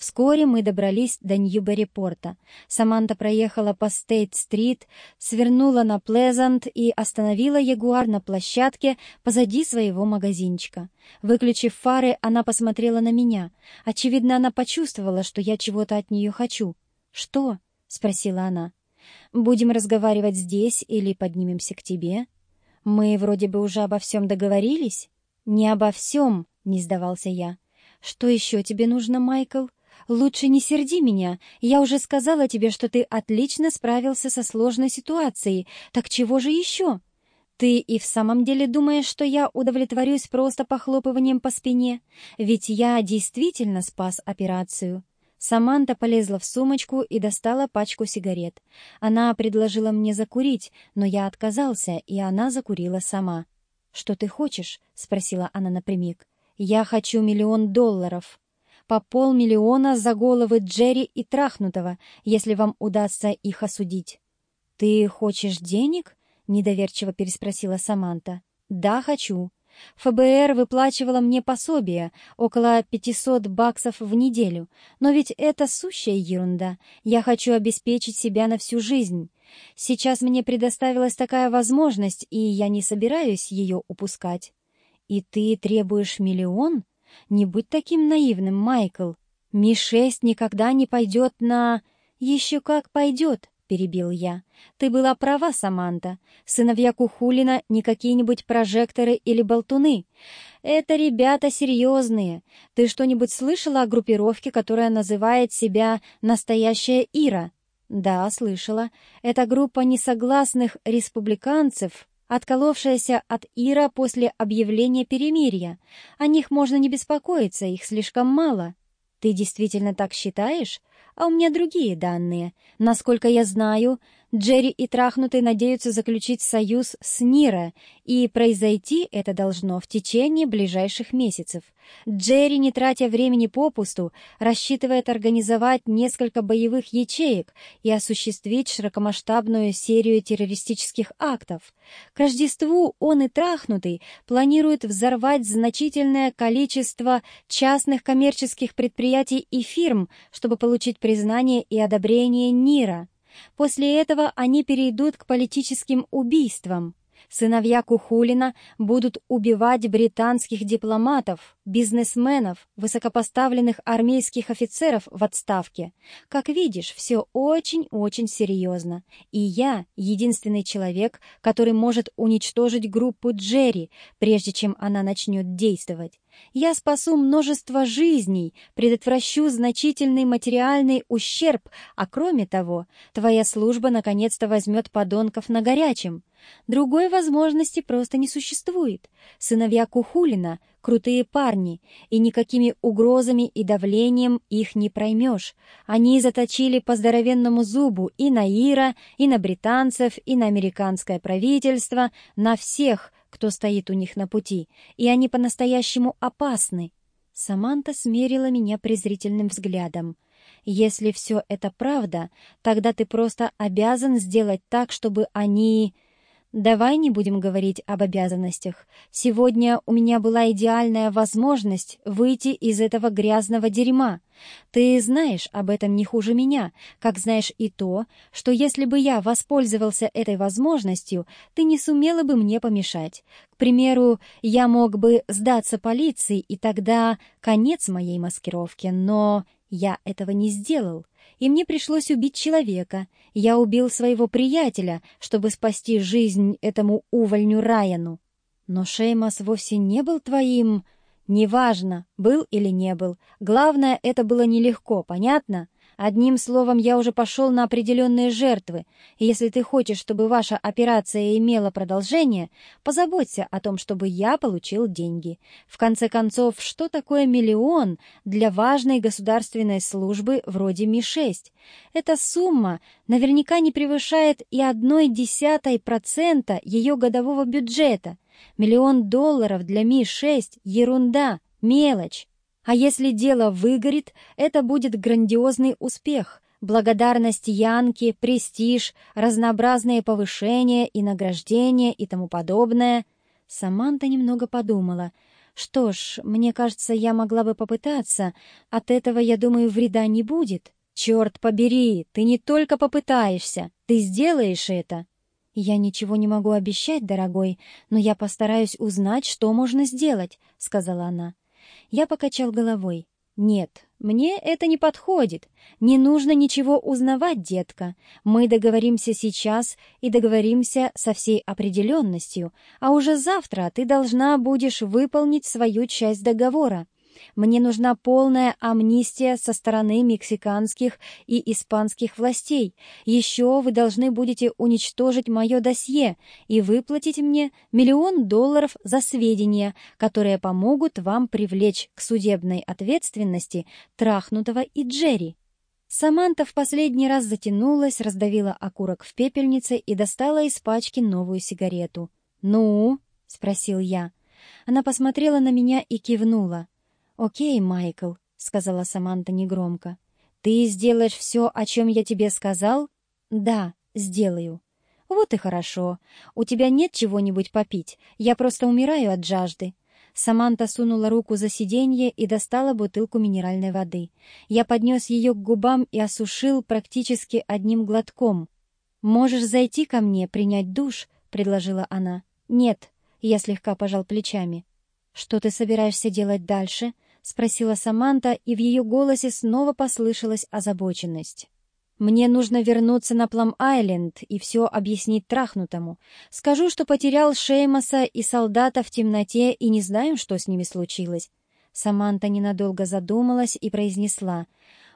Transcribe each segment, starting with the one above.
Вскоре мы добрались до Ньюберри-порта. Саманта проехала по Стейт-стрит, свернула на Плезант и остановила Ягуар на площадке позади своего магазинчика. Выключив фары, она посмотрела на меня. Очевидно, она почувствовала, что я чего-то от нее хочу. «Что?» — спросила она. «Будем разговаривать здесь или поднимемся к тебе?» «Мы вроде бы уже обо всем договорились?» «Не обо всем», — не сдавался я. «Что еще тебе нужно, Майкл?» «Лучше не серди меня. Я уже сказала тебе, что ты отлично справился со сложной ситуацией. Так чего же еще?» «Ты и в самом деле думаешь, что я удовлетворюсь просто похлопыванием по спине? Ведь я действительно спас операцию». Саманта полезла в сумочку и достала пачку сигарет. Она предложила мне закурить, но я отказался, и она закурила сама. «Что ты хочешь?» — спросила она напрямик. «Я хочу миллион долларов» по полмиллиона за головы Джерри и Трахнутого, если вам удастся их осудить. «Ты хочешь денег?» — недоверчиво переспросила Саманта. «Да, хочу. ФБР выплачивала мне пособие, около 500 баксов в неделю. Но ведь это сущая ерунда. Я хочу обеспечить себя на всю жизнь. Сейчас мне предоставилась такая возможность, и я не собираюсь ее упускать. И ты требуешь миллион? Не будь таким наивным, Майкл. Ми-6 никогда не пойдет на... Еще как пойдет, перебил я. Ты была права, Саманта. Сыновья Кухулина не какие-нибудь прожекторы или болтуны. Это ребята серьезные. Ты что-нибудь слышала о группировке, которая называет себя «Настоящая Ира»? Да, слышала. Это группа несогласных республиканцев, отколовшаяся от Ира после объявления перемирия. О них можно не беспокоиться, их слишком мало. Ты действительно так считаешь? А у меня другие данные. Насколько я знаю, Джерри и Трахнутый надеются заключить союз с Нира, и произойти это должно в течение ближайших месяцев. Джерри, не тратя времени попусту, рассчитывает организовать несколько боевых ячеек и осуществить широкомасштабную серию террористических актов. К Рождеству он и Трахнутый планируют взорвать значительное количество частных коммерческих предприятий и фирм, чтобы получить признание и одобрение Нира. После этого они перейдут к политическим убийствам. Сыновья Кухулина будут убивать британских дипломатов, бизнесменов, высокопоставленных армейских офицеров в отставке. Как видишь, все очень-очень серьезно. И я единственный человек, который может уничтожить группу Джерри, прежде чем она начнет действовать. Я спасу множество жизней, предотвращу значительный материальный ущерб, а кроме того, твоя служба наконец-то возьмет подонков на горячем. Другой возможности просто не существует. Сыновья Кухулина — крутые парни, и никакими угрозами и давлением их не проймешь. Они заточили по здоровенному зубу и на Ира, и на британцев, и на американское правительство, на всех — кто стоит у них на пути, и они по-настоящему опасны. Саманта смерила меня презрительным взглядом. «Если все это правда, тогда ты просто обязан сделать так, чтобы они...» Давай не будем говорить об обязанностях. Сегодня у меня была идеальная возможность выйти из этого грязного дерьма. Ты знаешь об этом не хуже меня, как знаешь и то, что если бы я воспользовался этой возможностью, ты не сумела бы мне помешать. К примеру, я мог бы сдаться полиции, и тогда конец моей маскировки, но я этого не сделал и мне пришлось убить человека. Я убил своего приятеля, чтобы спасти жизнь этому увольню Райану. Но Шеймас вовсе не был твоим... Неважно, был или не был. Главное, это было нелегко, понятно? Одним словом, я уже пошел на определенные жертвы, и если ты хочешь, чтобы ваша операция имела продолжение, позаботься о том, чтобы я получил деньги. В конце концов, что такое миллион для важной государственной службы вроде Ми-6? Эта сумма наверняка не превышает и одной десятой процента ее годового бюджета. Миллион долларов для Ми-6 — ерунда, мелочь. А если дело выгорит, это будет грандиозный успех, благодарность Янке, престиж, разнообразные повышения и награждения и тому подобное. Саманта немного подумала. Что ж, мне кажется, я могла бы попытаться. От этого, я думаю, вреда не будет. Черт побери, ты не только попытаешься, ты сделаешь это. Я ничего не могу обещать, дорогой, но я постараюсь узнать, что можно сделать, сказала она. Я покачал головой. «Нет, мне это не подходит. Не нужно ничего узнавать, детка. Мы договоримся сейчас и договоримся со всей определенностью, а уже завтра ты должна будешь выполнить свою часть договора. Мне нужна полная амнистия со стороны мексиканских и испанских властей. Еще вы должны будете уничтожить мое досье и выплатить мне миллион долларов за сведения, которые помогут вам привлечь к судебной ответственности Трахнутого и Джерри. Саманта в последний раз затянулась, раздавила окурок в пепельнице и достала из пачки новую сигарету. «Ну?» — спросил я. Она посмотрела на меня и кивнула. «Окей, Майкл», — сказала Саманта негромко. «Ты сделаешь все, о чем я тебе сказал?» «Да, сделаю». «Вот и хорошо. У тебя нет чего-нибудь попить? Я просто умираю от жажды». Саманта сунула руку за сиденье и достала бутылку минеральной воды. Я поднес ее к губам и осушил практически одним глотком. «Можешь зайти ко мне, принять душ?» — предложила она. «Нет», — я слегка пожал плечами. «Что ты собираешься делать дальше?» — спросила Саманта, и в ее голосе снова послышалась озабоченность. «Мне нужно вернуться на Плам-Айленд и все объяснить трахнутому. Скажу, что потерял Шеймаса и солдата в темноте и не знаю, что с ними случилось». Саманта ненадолго задумалась и произнесла.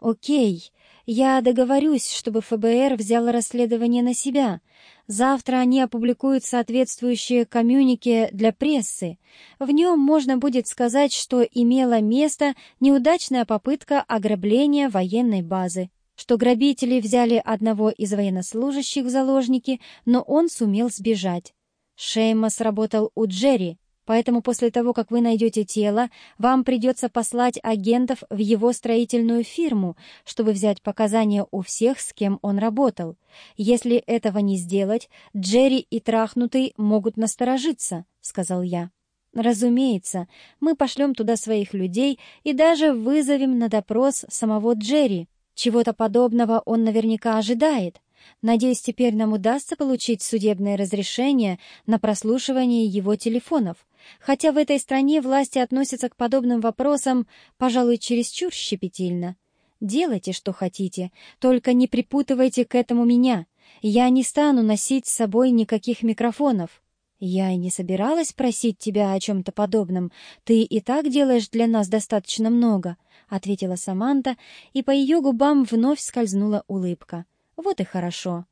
«Окей, я договорюсь, чтобы ФБР взяло расследование на себя. Завтра они опубликуют соответствующие коммюнике для прессы. В нем можно будет сказать, что имела место неудачная попытка ограбления военной базы, что грабители взяли одного из военнослужащих в заложники, но он сумел сбежать. Шеймас работал у Джерри, Поэтому после того, как вы найдете тело, вам придется послать агентов в его строительную фирму, чтобы взять показания у всех, с кем он работал. Если этого не сделать, Джерри и Трахнутый могут насторожиться», — сказал я. «Разумеется, мы пошлем туда своих людей и даже вызовем на допрос самого Джерри. Чего-то подобного он наверняка ожидает. Надеюсь, теперь нам удастся получить судебное разрешение на прослушивание его телефонов. Хотя в этой стране власти относятся к подобным вопросам, пожалуй, чересчур щепетильно. Делайте, что хотите, только не припутывайте к этому меня. Я не стану носить с собой никаких микрофонов. Я и не собиралась просить тебя о чем-то подобном. Ты и так делаешь для нас достаточно много, — ответила Саманта, и по ее губам вновь скользнула улыбка. Вот и хорошо.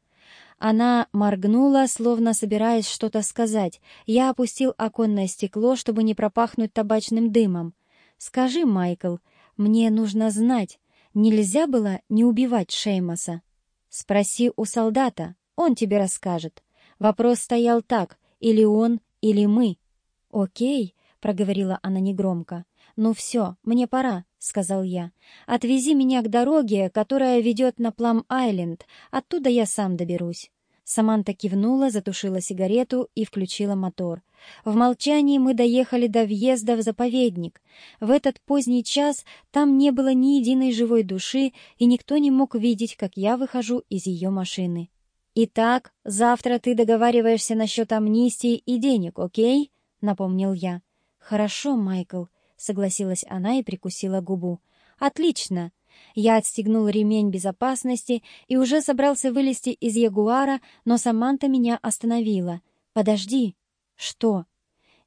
Она моргнула, словно собираясь что-то сказать. Я опустил оконное стекло, чтобы не пропахнуть табачным дымом. «Скажи, Майкл, мне нужно знать, нельзя было не убивать Шеймоса?» «Спроси у солдата, он тебе расскажет. Вопрос стоял так, или он, или мы». «Окей», — проговорила она негромко. «Ну все, мне пора», — сказал я. «Отвези меня к дороге, которая ведет на Плам-Айленд. Оттуда я сам доберусь». Саманта кивнула, затушила сигарету и включила мотор. В молчании мы доехали до въезда в заповедник. В этот поздний час там не было ни единой живой души, и никто не мог видеть, как я выхожу из ее машины. «Итак, завтра ты договариваешься насчет амнистии и денег, окей?» — напомнил я. «Хорошо, Майкл», — согласилась она и прикусила губу. «Отлично. Я отстегнул ремень безопасности и уже собрался вылезти из Ягуара, но Саманта меня остановила. «Подожди». «Что?»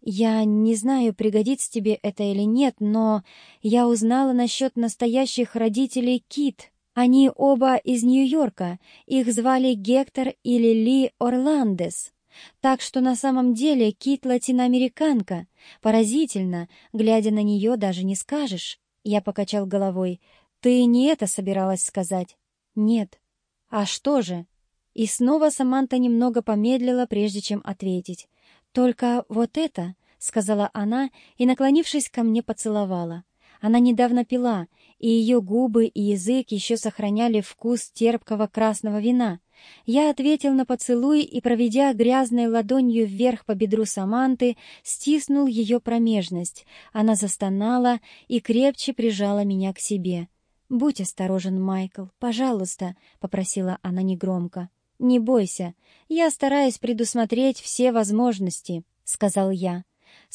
«Я не знаю, пригодится тебе это или нет, но я узнала насчет настоящих родителей Кит. Они оба из Нью-Йорка. Их звали Гектор или Ли Орландес. Так что на самом деле Кит латиноамериканка. Поразительно, глядя на нее, даже не скажешь». Я покачал головой. «Ты не это собиралась сказать?» «Нет». «А что же?» И снова Саманта немного помедлила, прежде чем ответить. «Только вот это», — сказала она и, наклонившись ко мне, поцеловала. Она недавно пила, и ее губы и язык еще сохраняли вкус терпкого красного вина. Я ответил на поцелуй и, проведя грязной ладонью вверх по бедру Саманты, стиснул ее промежность. Она застонала и крепче прижала меня к себе. «Будь осторожен, Майкл, пожалуйста», — попросила она негромко. «Не бойся, я стараюсь предусмотреть все возможности», — сказал я.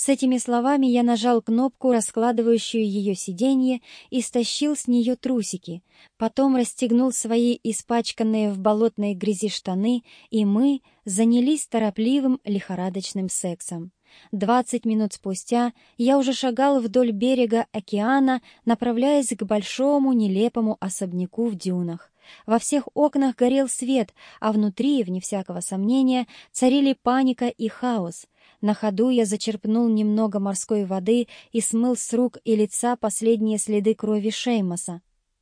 С этими словами я нажал кнопку, раскладывающую ее сиденье, и стащил с нее трусики. Потом расстегнул свои испачканные в болотной грязи штаны, и мы занялись торопливым лихорадочным сексом. Двадцать минут спустя я уже шагал вдоль берега океана, направляясь к большому нелепому особняку в дюнах. Во всех окнах горел свет, а внутри, вне всякого сомнения, царили паника и хаос. На ходу я зачерпнул немного морской воды и смыл с рук и лица последние следы крови Шеймоса.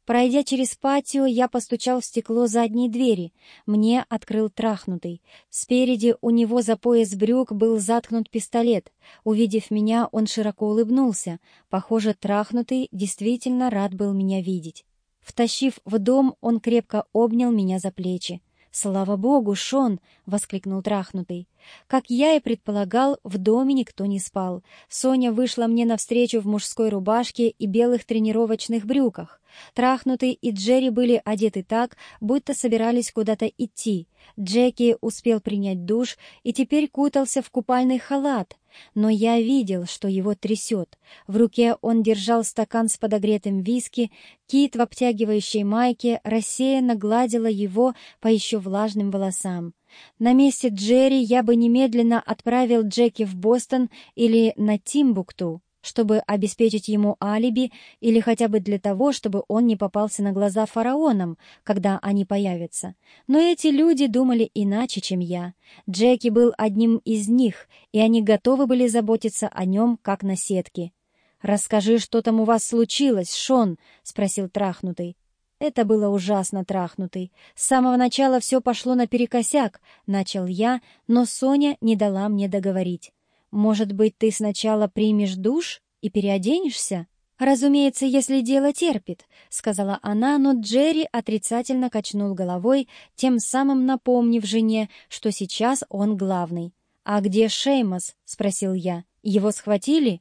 Пройдя через патио, я постучал в стекло задней двери. Мне открыл трахнутый. Спереди у него за пояс брюк был заткнут пистолет. Увидев меня, он широко улыбнулся. Похоже, трахнутый действительно рад был меня видеть. Втащив в дом, он крепко обнял меня за плечи. «Слава богу, Шон!» — воскликнул трахнутый. Как я и предполагал, в доме никто не спал. Соня вышла мне навстречу в мужской рубашке и белых тренировочных брюках. Трахнутый и Джерри были одеты так, будто собирались куда-то идти. Джеки успел принять душ и теперь кутался в купальный халат. Но я видел, что его трясет. В руке он держал стакан с подогретым виски, Кит в обтягивающей майке рассеянно гладила его по еще влажным волосам. На месте Джерри я бы немедленно отправил Джеки в Бостон или на Тимбукту чтобы обеспечить ему алиби или хотя бы для того, чтобы он не попался на глаза фараонам, когда они появятся. Но эти люди думали иначе, чем я. Джеки был одним из них, и они готовы были заботиться о нем, как на сетке. «Расскажи, что там у вас случилось, Шон?» — спросил трахнутый. Это было ужасно трахнутый. С самого начала все пошло наперекосяк, начал я, но Соня не дала мне договорить. Может быть, ты сначала примешь душ и переоденешься? Разумеется, если дело терпит, сказала она, но Джерри отрицательно качнул головой, тем самым напомнив жене, что сейчас он главный. А где Шеймос? спросил я. Его схватили?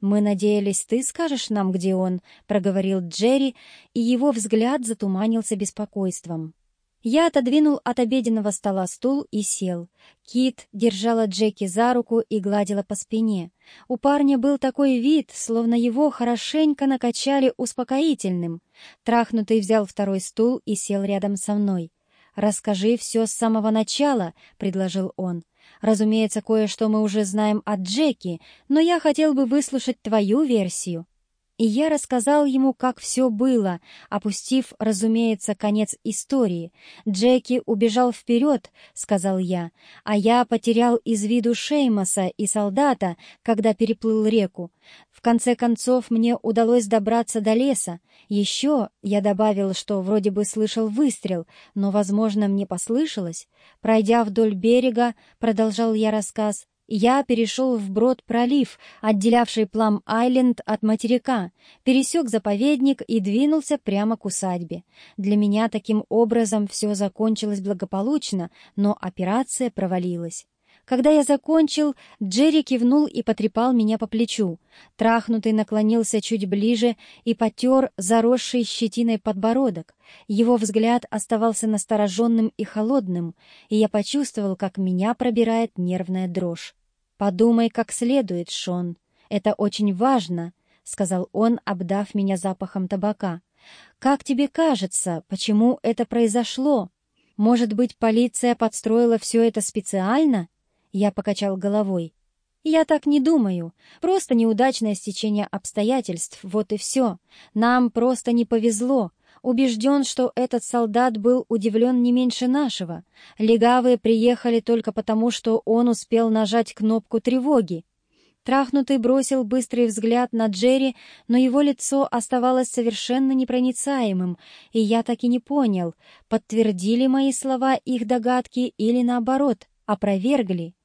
Мы надеялись, ты скажешь нам, где он, проговорил Джерри, и его взгляд затуманился беспокойством. Я отодвинул от обеденного стола стул и сел. Кит держала Джеки за руку и гладила по спине. У парня был такой вид, словно его хорошенько накачали успокоительным. Трахнутый взял второй стул и сел рядом со мной. «Расскажи все с самого начала», — предложил он. «Разумеется, кое-что мы уже знаем от Джеки, но я хотел бы выслушать твою версию». И я рассказал ему, как все было, опустив, разумеется, конец истории. «Джеки убежал вперед», — сказал я, «а я потерял из виду Шеймоса и солдата, когда переплыл реку. В конце концов, мне удалось добраться до леса. Еще я добавил, что вроде бы слышал выстрел, но, возможно, мне послышалось. Пройдя вдоль берега, продолжал я рассказ, я перешел вброд пролив, отделявший Плам-Айленд от материка, пересек заповедник и двинулся прямо к усадьбе. Для меня таким образом все закончилось благополучно, но операция провалилась. Когда я закончил, Джерри кивнул и потрепал меня по плечу. Трахнутый наклонился чуть ближе и потер заросший щетиной подбородок. Его взгляд оставался настороженным и холодным, и я почувствовал, как меня пробирает нервная дрожь. «Подумай как следует, Шон. Это очень важно», — сказал он, обдав меня запахом табака. «Как тебе кажется, почему это произошло? Может быть, полиция подстроила все это специально?» Я покачал головой. «Я так не думаю. Просто неудачное стечение обстоятельств, вот и все. Нам просто не повезло. Убежден, что этот солдат был удивлен не меньше нашего. Легавые приехали только потому, что он успел нажать кнопку тревоги. Трахнутый бросил быстрый взгляд на Джерри, но его лицо оставалось совершенно непроницаемым, и я так и не понял, подтвердили мои слова их догадки или, наоборот, опровергли.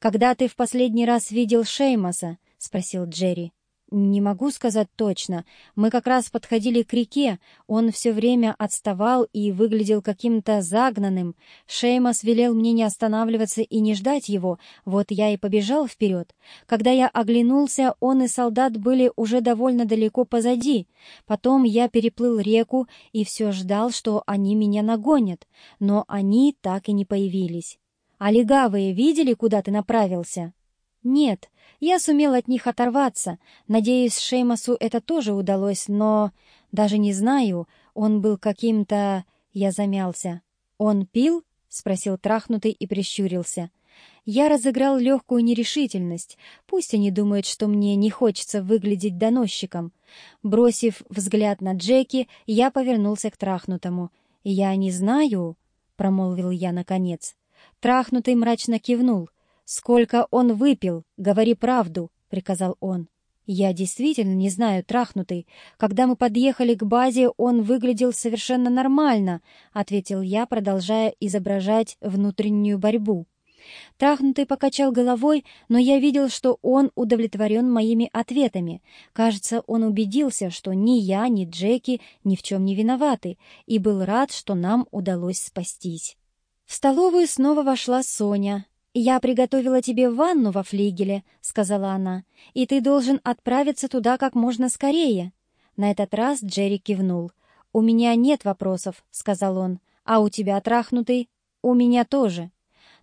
«Когда ты в последний раз видел Шеймаса?» — спросил Джерри. «Не могу сказать точно. Мы как раз подходили к реке. Он все время отставал и выглядел каким-то загнанным. Шеймас велел мне не останавливаться и не ждать его. Вот я и побежал вперед. Когда я оглянулся, он и солдат были уже довольно далеко позади. Потом я переплыл реку и все ждал, что они меня нагонят. Но они так и не появились. А легавые видели, куда ты направился?» «Нет, я сумел от них оторваться. Надеюсь, Шеймасу это тоже удалось, но... Даже не знаю, он был каким-то...» Я замялся. «Он пил?» — спросил трахнутый и прищурился. Я разыграл легкую нерешительность. Пусть они думают, что мне не хочется выглядеть доносчиком. Бросив взгляд на Джеки, я повернулся к трахнутому. «Я не знаю», — промолвил я наконец. Трахнутый мрачно кивнул — «Сколько он выпил? Говори правду», — приказал он. «Я действительно не знаю, трахнутый. Когда мы подъехали к базе, он выглядел совершенно нормально», — ответил я, продолжая изображать внутреннюю борьбу. Трахнутый покачал головой, но я видел, что он удовлетворен моими ответами. Кажется, он убедился, что ни я, ни Джеки ни в чем не виноваты, и был рад, что нам удалось спастись. В столовую снова вошла Соня, «Я приготовила тебе ванну во флигеле», — сказала она, «и ты должен отправиться туда как можно скорее». На этот раз Джерри кивнул. «У меня нет вопросов», — сказал он. «А у тебя трахнутый?» «У меня тоже».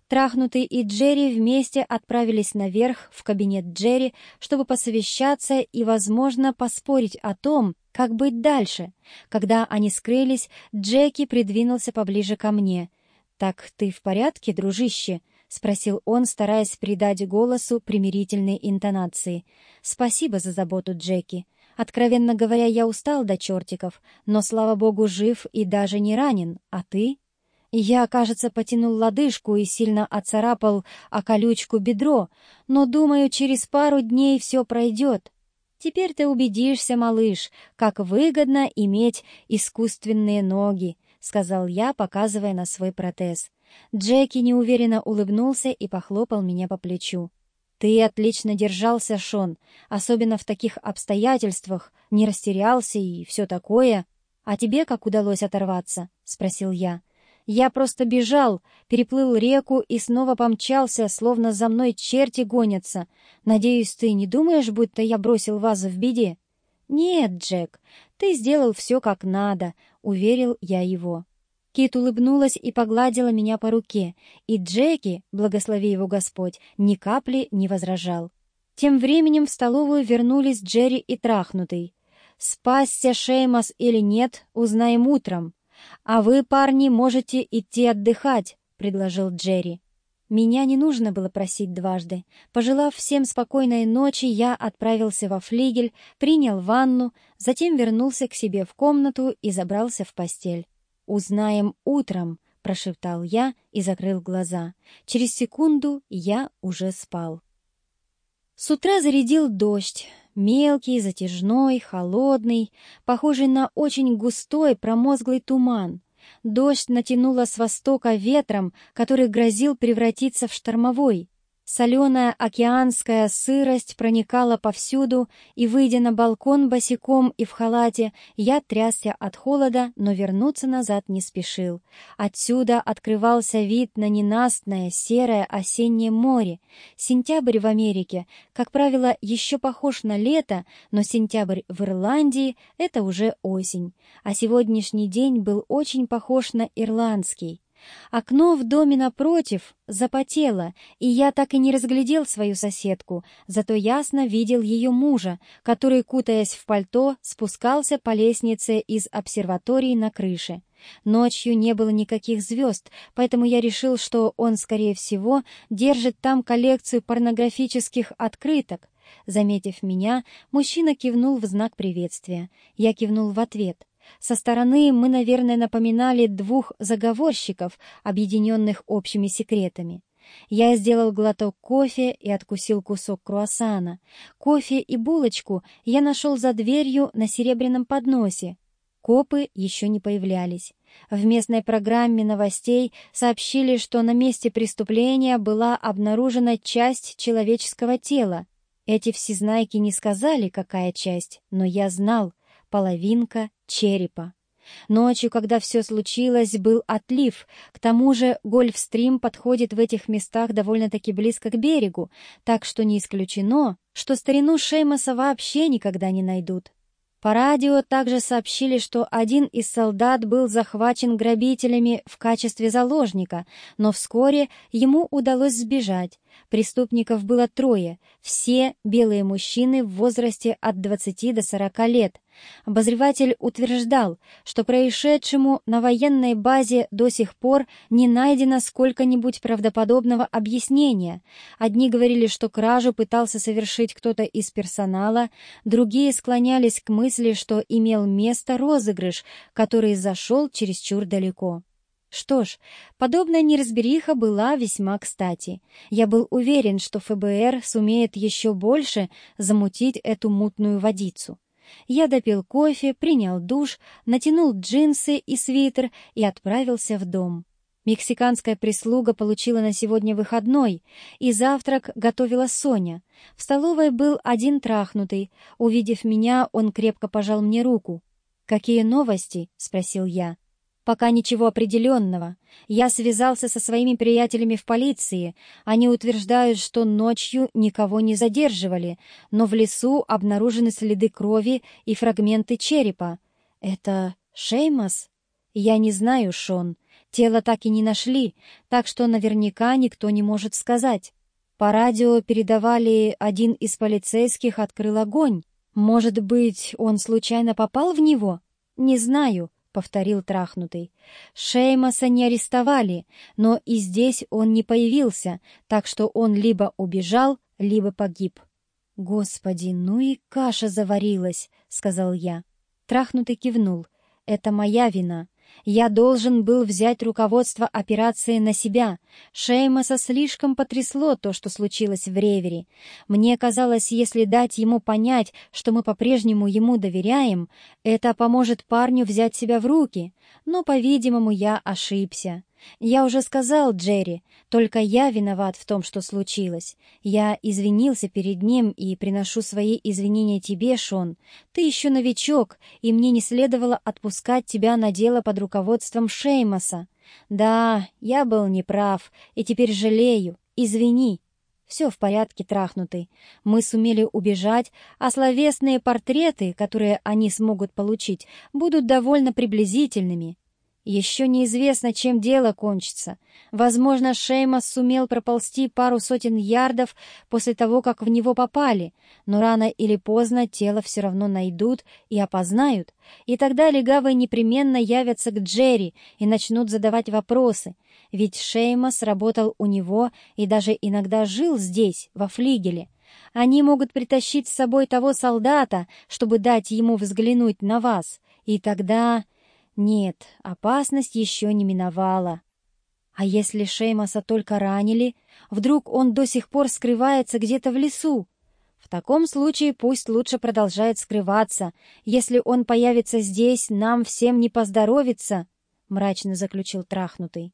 Трахнутый и Джерри вместе отправились наверх в кабинет Джерри, чтобы посовещаться и, возможно, поспорить о том, как быть дальше. Когда они скрылись, Джеки придвинулся поближе ко мне. «Так ты в порядке, дружище?» — спросил он, стараясь придать голосу примирительной интонации. «Спасибо за заботу, Джеки. Откровенно говоря, я устал до чертиков, но, слава богу, жив и даже не ранен. А ты?» Я, кажется, потянул лодыжку и сильно оцарапал о колючку бедро, но, думаю, через пару дней все пройдет. Теперь ты убедишься, малыш, как выгодно иметь искусственные ноги, — сказал я, показывая на свой протез. Джеки неуверенно улыбнулся и похлопал меня по плечу. «Ты отлично держался, Шон, особенно в таких обстоятельствах, не растерялся и все такое. А тебе как удалось оторваться?» — спросил я. «Я просто бежал, переплыл реку и снова помчался, словно за мной черти гонятся. Надеюсь, ты не думаешь, будто я бросил вас в беде?» «Нет, Джек, ты сделал все как надо», — уверил я его. Кит улыбнулась и погладила меня по руке, и Джеки, благослови его Господь, ни капли не возражал. Тем временем в столовую вернулись Джерри и Трахнутый. «Спасся Шеймас или нет, узнаем утром. А вы, парни, можете идти отдыхать», — предложил Джерри. Меня не нужно было просить дважды. Пожелав всем спокойной ночи, я отправился во флигель, принял ванну, затем вернулся к себе в комнату и забрался в постель. «Узнаем утром», — прошептал я и закрыл глаза. Через секунду я уже спал. С утра зарядил дождь, мелкий, затяжной, холодный, похожий на очень густой промозглый туман. Дождь натянуло с востока ветром, который грозил превратиться в штормовой. Соленая океанская сырость проникала повсюду, и, выйдя на балкон босиком и в халате, я трясся от холода, но вернуться назад не спешил. Отсюда открывался вид на ненастное серое осеннее море. Сентябрь в Америке, как правило, еще похож на лето, но сентябрь в Ирландии — это уже осень. А сегодняшний день был очень похож на ирландский. Окно в доме напротив запотело, и я так и не разглядел свою соседку, зато ясно видел ее мужа, который, кутаясь в пальто, спускался по лестнице из обсерватории на крыше. Ночью не было никаких звезд, поэтому я решил, что он, скорее всего, держит там коллекцию порнографических открыток. Заметив меня, мужчина кивнул в знак приветствия. Я кивнул в ответ — со стороны мы, наверное, напоминали двух заговорщиков, объединенных общими секретами. Я сделал глоток кофе и откусил кусок круассана. Кофе и булочку я нашел за дверью на серебряном подносе. Копы еще не появлялись. В местной программе новостей сообщили, что на месте преступления была обнаружена часть человеческого тела. Эти всезнайки не сказали, какая часть, но я знал — половинка черепа. Ночью, когда все случилось, был отлив. К тому же гольфстрим подходит в этих местах довольно-таки близко к берегу, так что не исключено, что старину Шеймаса вообще никогда не найдут. По радио также сообщили, что один из солдат был захвачен грабителями в качестве заложника, но вскоре ему удалось сбежать. Преступников было трое, все белые мужчины в возрасте от 20 до 40 лет. Обозреватель утверждал, что происшедшему на военной базе до сих пор не найдено сколько-нибудь правдоподобного объяснения. Одни говорили, что кражу пытался совершить кто-то из персонала, другие склонялись к мысли, что имел место розыгрыш, который зашел чересчур далеко. Что ж, подобная неразбериха была весьма кстати. Я был уверен, что ФБР сумеет еще больше замутить эту мутную водицу. Я допил кофе, принял душ, натянул джинсы и свитер и отправился в дом. Мексиканская прислуга получила на сегодня выходной, и завтрак готовила Соня. В столовой был один трахнутый. Увидев меня, он крепко пожал мне руку. «Какие новости?» — спросил я. Пока ничего определенного. Я связался со своими приятелями в полиции. Они утверждают, что ночью никого не задерживали, но в лесу обнаружены следы крови и фрагменты черепа. Это Шеймас? Я не знаю, Шон. Тело так и не нашли, так что наверняка никто не может сказать. По радио передавали, один из полицейских открыл огонь. Может быть, он случайно попал в него? Не знаю повторил трахнутый. Шеймаса не арестовали, но и здесь он не появился, так что он либо убежал, либо погиб. «Господи, ну и каша заварилась», — сказал я. Трахнутый кивнул. «Это моя вина. Я должен был взять руководство операции на себя. Шеймаса слишком потрясло то, что случилось в Ревери. Мне казалось, если дать ему понять, что мы по-прежнему ему доверяем, это поможет парню взять себя в руки. Но, по-видимому, я ошибся. Я уже сказал Джерри, только я виноват в том, что случилось. Я извинился перед ним и приношу свои извинения тебе, Шон. Ты еще новичок, и мне не следовало отпускать тебя на дело под руководством Шеймаса. Да, я был неправ, и теперь жалею. Извини. Все в порядке, трахнутый. Мы сумели убежать, а словесные портреты, которые они смогут получить, будут довольно приблизительными. Еще неизвестно, чем дело кончится. Возможно, Шеймас сумел проползти пару сотен ярдов после того, как в него попали, но рано или поздно тело все равно найдут и опознают, и тогда легавые непременно явятся к Джерри и начнут задавать вопросы, ведь Шеймас работал у него и даже иногда жил здесь, во флигеле. Они могут притащить с собой того солдата, чтобы дать ему взглянуть на вас, и тогда... Нет, опасность еще не миновала. А если Шеймаса только ранили, вдруг он до сих пор скрывается где-то в лесу? В таком случае пусть лучше продолжает скрываться. Если он появится здесь, нам всем не поздоровится, — мрачно заключил трахнутый.